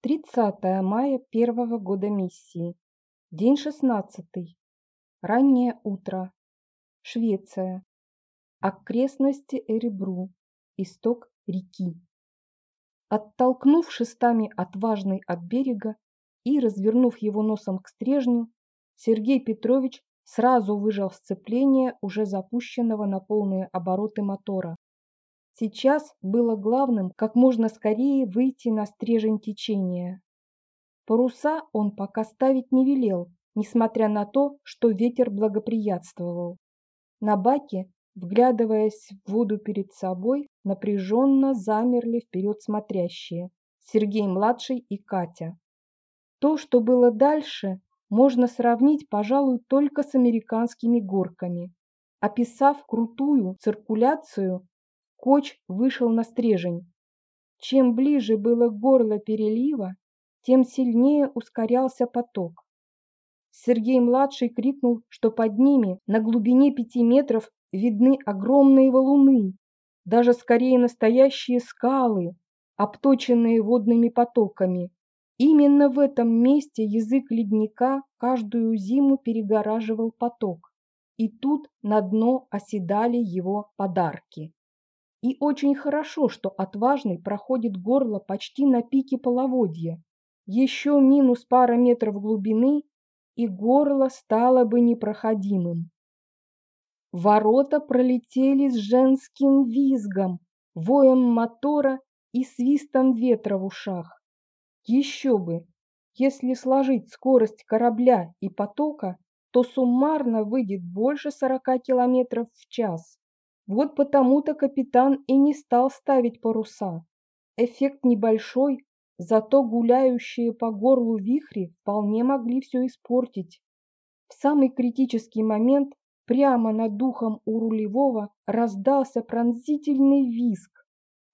30 мая первого года миссии. День 16. Раннее утро. Швеция. Окрестности Эребру. Исток реки. Оттолкнув шестами отважный от берега и развернув его носом к стрежню, Сергей Петрович сразу выжал сцепление уже запущенного на полные обороты мотора. Сейчас было главным как можно скорее выйти на стрежень течения. Паруса он пока ставить не велел, несмотря на то, что ветер благоприятствовал. На баке, вглядываясь в воду перед собой, напряженно замерли вперед смотрящие Сергей-младший и Катя. То, что было дальше, можно сравнить, пожалуй, только с американскими горками. Описав крутую циркуляцию, Коч вышел на стрежень. Чем ближе было горло перелива, тем сильнее ускорялся поток. Сергей-младший крикнул, что под ними, на глубине пяти метров, видны огромные валуны, даже скорее настоящие скалы, обточенные водными потоками. Именно в этом месте язык ледника каждую зиму перегораживал поток, и тут на дно оседали его подарки. И очень хорошо, что отважный проходит горло почти на пике половодья. Еще минус пара метров глубины, и горло стало бы непроходимым. Ворота пролетели с женским визгом, воем мотора и свистом ветра в ушах. Еще бы, если сложить скорость корабля и потока, то суммарно выйдет больше 40 км в час. Вот потому-то капитан и не стал ставить паруса. Эффект небольшой, зато гуляющие по горлу вихри вполне могли все испортить. В самый критический момент прямо над духом у рулевого раздался пронзительный визг.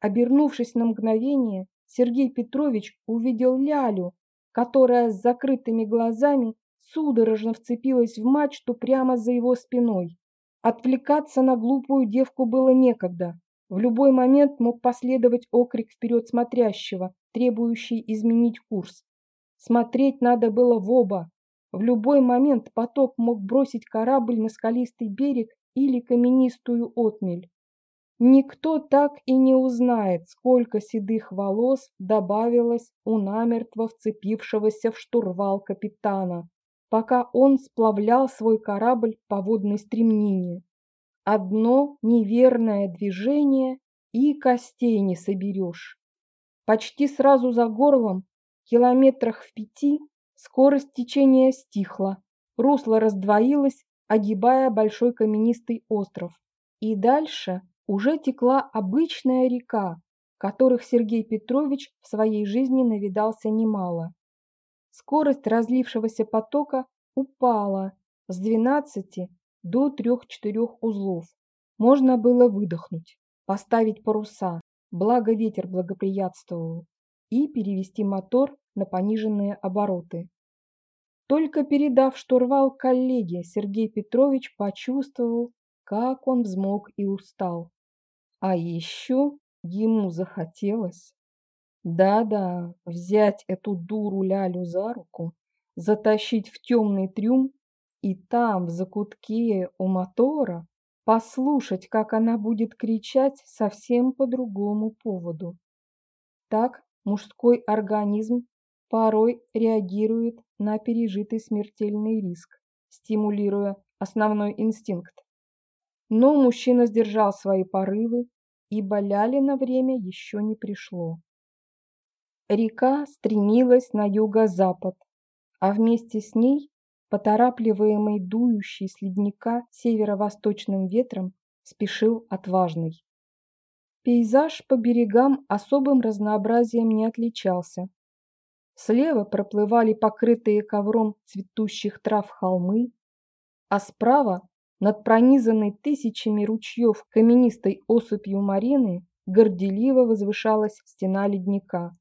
Обернувшись на мгновение, Сергей Петрович увидел Лялю, которая с закрытыми глазами судорожно вцепилась в мачту прямо за его спиной. Отвлекаться на глупую девку было некогда. В любой момент мог последовать окрик вперед смотрящего, требующий изменить курс. Смотреть надо было в оба. В любой момент поток мог бросить корабль на скалистый берег или каменистую отмель. Никто так и не узнает, сколько седых волос добавилось у намертво вцепившегося в штурвал капитана пока он сплавлял свой корабль по водной стремнине. Одно неверное движение и костей не соберешь. Почти сразу за горлом, километрах в пяти, скорость течения стихла, русло раздвоилось, огибая большой каменистый остров. И дальше уже текла обычная река, которых Сергей Петрович в своей жизни навидался немало. Скорость разлившегося потока упала с 12 до 3-4 узлов. Можно было выдохнуть, поставить паруса, благо ветер благоприятствовал, и перевести мотор на пониженные обороты. Только передав штурвал коллеге, Сергей Петрович почувствовал, как он взмок и устал. А еще ему захотелось да-да, взять эту дуру Лялю за руку, затащить в темный трюм и там, в закутке у мотора, послушать, как она будет кричать совсем по другому поводу. Так мужской организм порой реагирует на пережитый смертельный риск, стимулируя основной инстинкт. Но мужчина сдержал свои порывы, ибо Ляли на время еще не пришло. Река стремилась на юго-запад, а вместе с ней, поторапливаемый дующий с ледника северо-восточным ветром, спешил отважный. Пейзаж по берегам особым разнообразием не отличался. Слева проплывали покрытые ковром цветущих трав холмы, а справа, над пронизанной тысячами ручьев каменистой осыпью Марины, горделиво возвышалась стена ледника.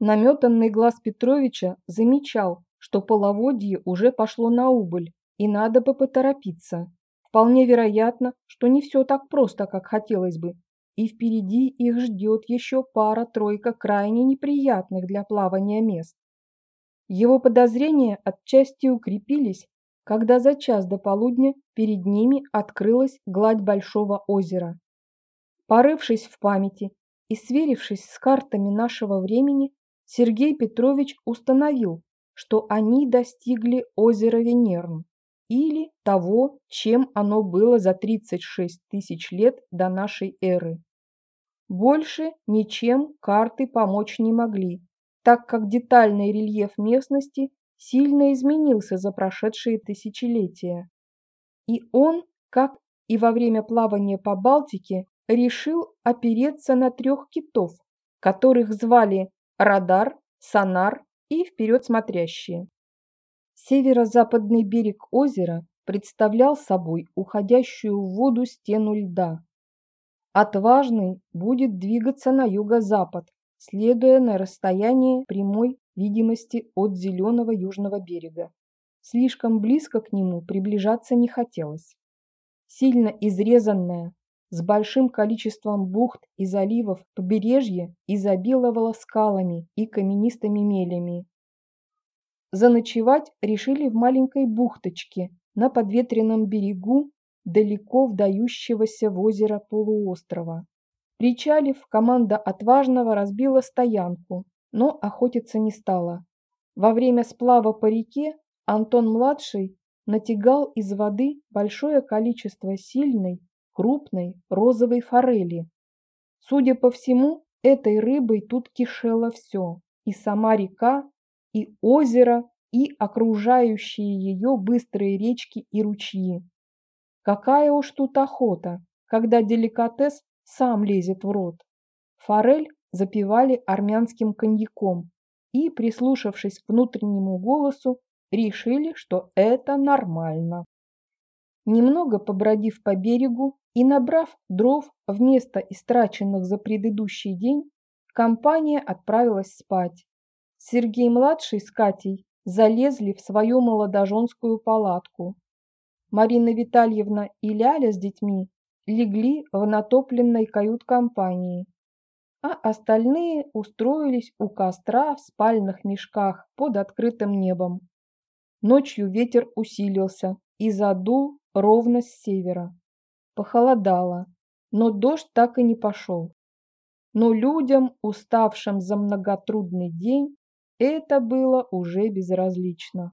Наметанный глаз Петровича замечал, что половодье уже пошло на убыль, и надо бы поторопиться. Вполне вероятно, что не все так просто, как хотелось бы, и впереди их ждет еще пара-тройка крайне неприятных для плавания мест. Его подозрения отчасти укрепились, когда за час до полудня перед ними открылась гладь большого озера. Порывшись в памяти и сверившись с картами нашего времени, Сергей Петрович установил, что они достигли озера Венерн или того, чем оно было за 36 тысяч лет до нашей эры. Больше ничем карты помочь не могли, так как детальный рельеф местности сильно изменился за прошедшие тысячелетия. И он, как и во время плавания по Балтике, решил опереться на трех китов, которых звали радар, сонар и вперед смотрящие. Северо-западный берег озера представлял собой уходящую в воду стену льда. Отважный будет двигаться на юго-запад, следуя на расстояние прямой видимости от зеленого южного берега. Слишком близко к нему приближаться не хотелось. Сильно изрезанное, с большим количеством бухт и заливов побережье изобиловало скалами и каменистыми мелями. Заночевать решили в маленькой бухточке на подветренном берегу далеко вдающегося в озеро полуострова. Причалив, команда отважного разбила стоянку, но охотиться не стала. Во время сплава по реке Антон-младший натягал из воды большое количество сильной, крупной розовой форели. Судя по всему, этой рыбой тут кишело все, и сама река, и озеро, и окружающие ее быстрые речки и ручьи. Какая уж тут охота, когда деликатес сам лезет в рот. Форель запивали армянским коньяком и, прислушавшись к внутреннему голосу, решили, что это нормально. Немного побродив по берегу и набрав дров вместо истраченных за предыдущий день, компания отправилась спать. Сергей-младший с Катей залезли в свою молодоженскую палатку. Марина Витальевна и Ляля с детьми легли в натопленной кают-компании, а остальные устроились у костра в спальных мешках под открытым небом. Ночью ветер усилился и задул ровно с севера. Похолодало, но дождь так и не пошел. Но людям, уставшим за многотрудный день, это было уже безразлично.